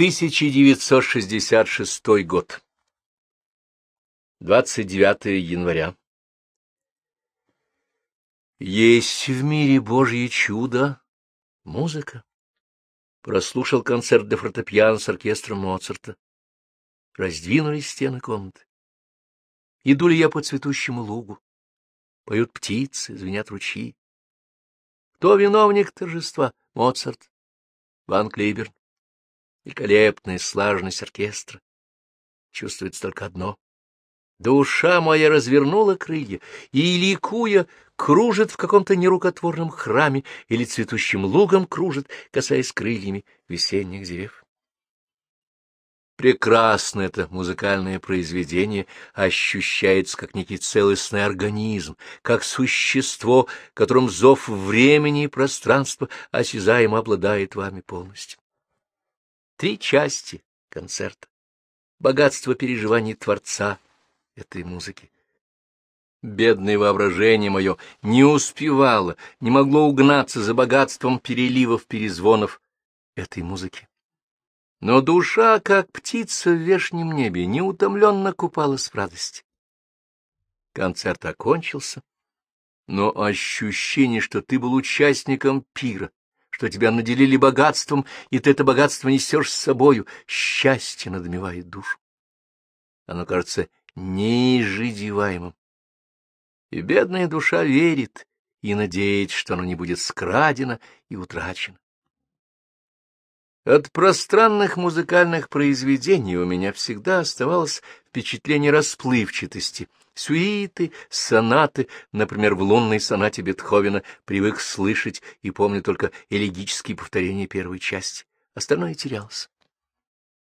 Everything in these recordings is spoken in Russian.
1966 год. 29 января. Есть в мире Божье чудо — музыка. Прослушал концерт для фортепиано с оркестром Моцарта. Раздвинулись стены комнаты. Иду ли я по цветущему лугу? Поют птицы, звенят ручьи. Кто виновник торжества? Моцарт, Ван Клиберн. Великолепная слаженность оркестра. Чувствуется только одно. Душа моя развернула крылья и, ликуя, кружит в каком-то нерукотворном храме или цветущим лугом кружит, касаясь крыльями весенних деревьев. Прекрасно это музыкальное произведение ощущается как некий целостный организм, как существо, которым зов времени и пространства осязаемо обладает вами полностью. Три части концерта. Богатство переживаний Творца этой музыки. Бедное воображение мое не успевало, не могло угнаться за богатством переливов, перезвонов этой музыки. Но душа, как птица в вешнем небе, неутомленно купалась в радости. Концерт окончился, но ощущение, что ты был участником пира, что тебя наделили богатством, и ты это богатство несешь с собою, счастье надмевает душу. Оно кажется неизжидеваемым. И бедная душа верит и надеется, что оно не будет скрадено и утрачено. От пространных музыкальных произведений у меня всегда оставалось впечатление расплывчатости — Сюиты, сонаты, например, в лунной сонате Бетховена привык слышать и помню только элегические повторения первой части. Остальное терялось.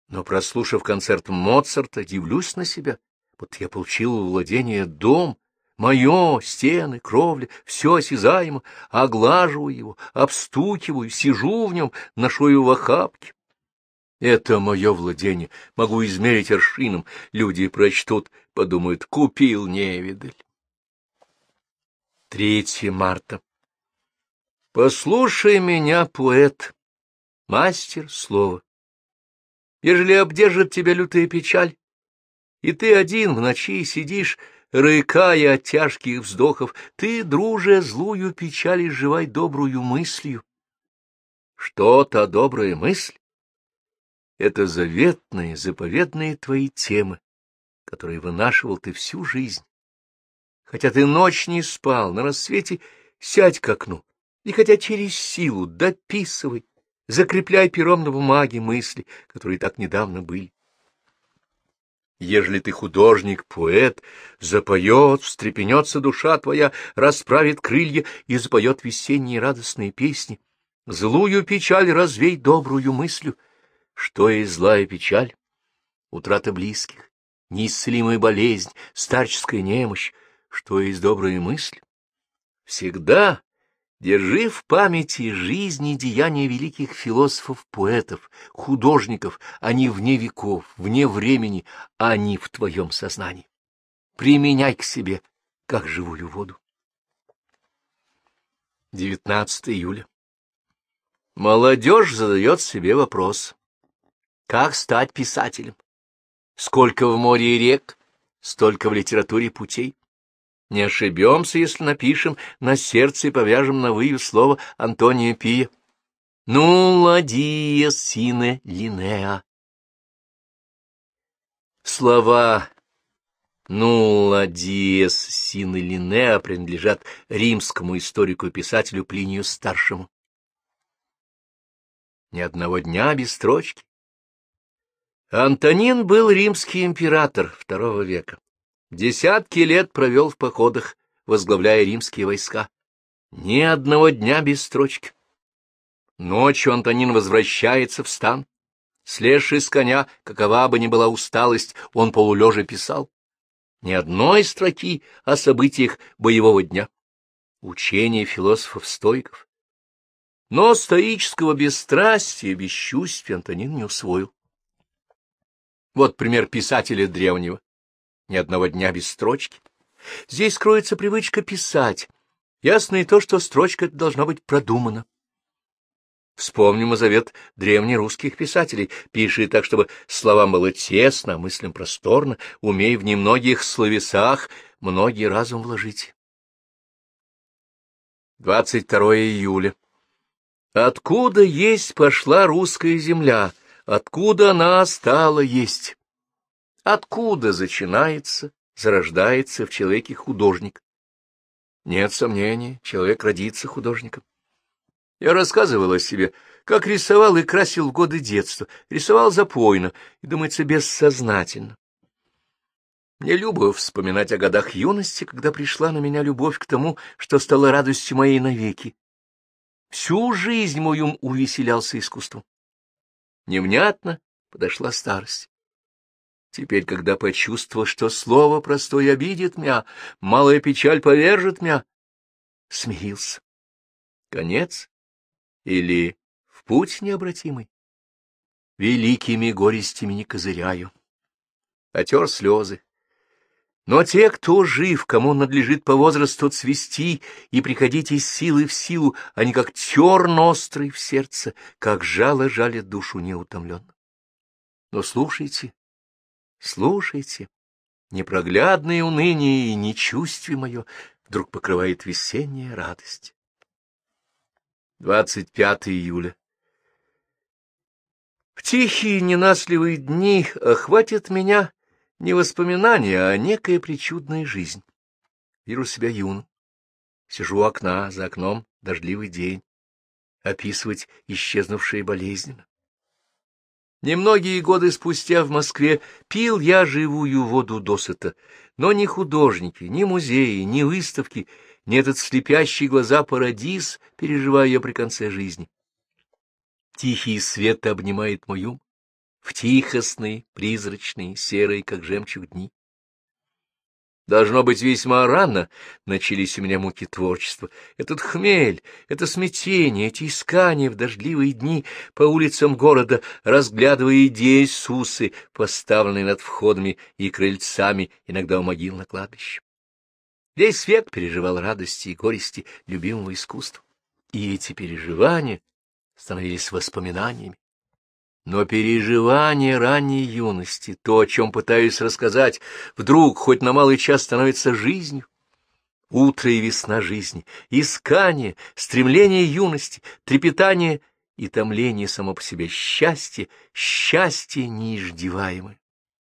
Но, прослушав концерт Моцарта, дивлюсь на себя. Вот я получил владение дом, мое, стены, кровля, все осязаемо, оглаживаю его, обстукиваю, сижу в нем, ношу его в охапке. Это мое владение, могу измерить аршином. Люди прочтут, подумают, купил невидаль. 3 марта. Послушай меня, поэт, мастер слова. Ежели обдержит тебя лютая печаль, и ты один в ночи сидишь, рыкая от тяжких вздохов, ты, друже, злую печаль изживай добрую мыслью. Что то добрая мысль? Это заветные, заповедные твои темы, которые вынашивал ты всю жизнь. Хотя ты ночь не спал, на рассвете сядь к окну, и хотя через силу дописывай, закрепляй пером на бумаге мысли, которые так недавно были. Ежели ты художник, поэт, запоет, встрепенется душа твоя, расправит крылья и запоет весенние радостные песни. Злую печаль развей добрую мыслью — что есть злая печаль? Утрата близких, неисцелимая болезнь, старческая немощь. Что есть добрая мысль? Всегда держи в памяти жизни и деяния великих философов-поэтов, художников, они вне веков, вне времени, они в твоем сознании. Применяй к себе, как живую воду. 19 июля. Молодежь задает себе вопрос. Как стать писателем? Сколько в море рек, столько в литературе путей. Не ошибемся, если напишем на сердце и повяжем на выю слово Антония Пия. Ну, ладия сине линеа. Слова «Нула диес сине линеа» принадлежат римскому историку и писателю Плинию Старшему. Ни одного дня без строчки. Антонин был римский император II века. Десятки лет провел в походах, возглавляя римские войска. Ни одного дня без строчки. Ночью Антонин возвращается в стан. Слезший с коня, какова бы ни была усталость, он полулежа писал. Ни одной строки о событиях боевого дня. Учение философов-стоиков. Но стоического бесстрастия, бесчувствия Антонин не усвоил. Вот пример писателя древнего. Ни одного дня без строчки. Здесь кроется привычка писать. Ясно и то, что строчка должна быть продумана. Вспомним завет древнерусских писателей. Пиши так, чтобы словам было тесно, а мыслям просторно, умей в немногих словесах многие разум вложить. 22 июля. Откуда есть пошла русская земля? Откуда она стала есть? Откуда начинается, зарождается в человеке художник? Нет сомнений, человек родится художником. Я рассказывал о себе, как рисовал и красил в годы детства, рисовал запойно и, думается, бессознательно. Мне любо вспоминать о годах юности, когда пришла на меня любовь к тому, что стало радостью моей навеки. Всю жизнь мою увеселялся искусством. Невнятно подошла старость. Теперь, когда почувствовал, что слово простое обидит меня, малая печаль повержит меня, смирился. Конец или в путь необратимый? Великими горестями не козыряю. Отер слезы. Но те, кто жив, кому надлежит по возрасту цвести и приходить из силы в силу, они как терн острый в сердце, как жало жалит душу неутомленно. Но слушайте, слушайте, непроглядное уныние и нечувствие мое вдруг покрывает весенняя радость. 25 июля. В тихие ненастливые дни охватит меня не воспоминания, а некая причудная жизнь. Вижу себя юным. Сижу у окна, за окном дождливый день. Описывать исчезнувшие болезненно. Немногие годы спустя в Москве пил я живую воду досыта, но ни художники, ни музеи, ни выставки — не этот слепящий глаза парадиз, переживаю я при конце жизни. Тихий свет обнимает мою, в тихостные, призрачные, серые, как жемчуг дни. Должно быть, весьма рано начались у меня муки творчества. Этот хмель, это смятение, эти искания в дождливые дни по улицам города, разглядывая идеи сусы, поставленные над входами и крыльцами, иногда у могил на кладбище. Весь век переживал радости и горести любимого искусства. И эти переживания становились воспоминаниями. Но переживания ранней юности, то, о чем пытаюсь рассказать, вдруг хоть на малый час становится жизнью. Утро и весна жизни, искание, стремление юности, трепетание и томление само по себе счастье, счастье неиждеваемое.